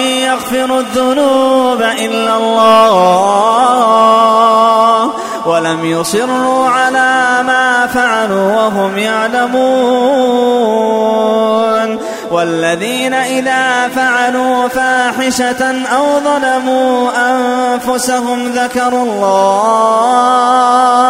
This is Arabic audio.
يغفر الذنوب إلا الله ولم يصروا على ما فعلوا وهم يعلمون والذين إذا فعلوا فاحشة أو ظلموا أنفسهم ذكروا الله